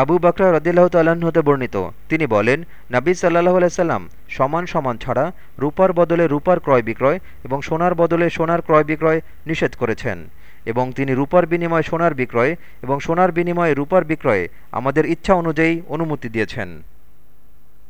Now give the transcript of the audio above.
আবু বাকরা রদিল্লাহ তাল্লাহ্ন হতে বর্ণিত। তিনি বলেন, নাবী সাল্লাহ আলাইসাল্লাম সমান সমান ছাড়া রূপার বদলে রূপার ক্রয় বিক্রয় এবং সোনার বদলে সোনার ক্রয় বিক্রয় নিষেধ করেছেন। এবং তিনি রূপার বিনিময়ে সোনার বিক্রয় এবং সোনার বিনিময়ে রূপার বিক্রয়ে আমাদের ইচ্ছা অনুযায়ী অনুমতি দিয়েছেন।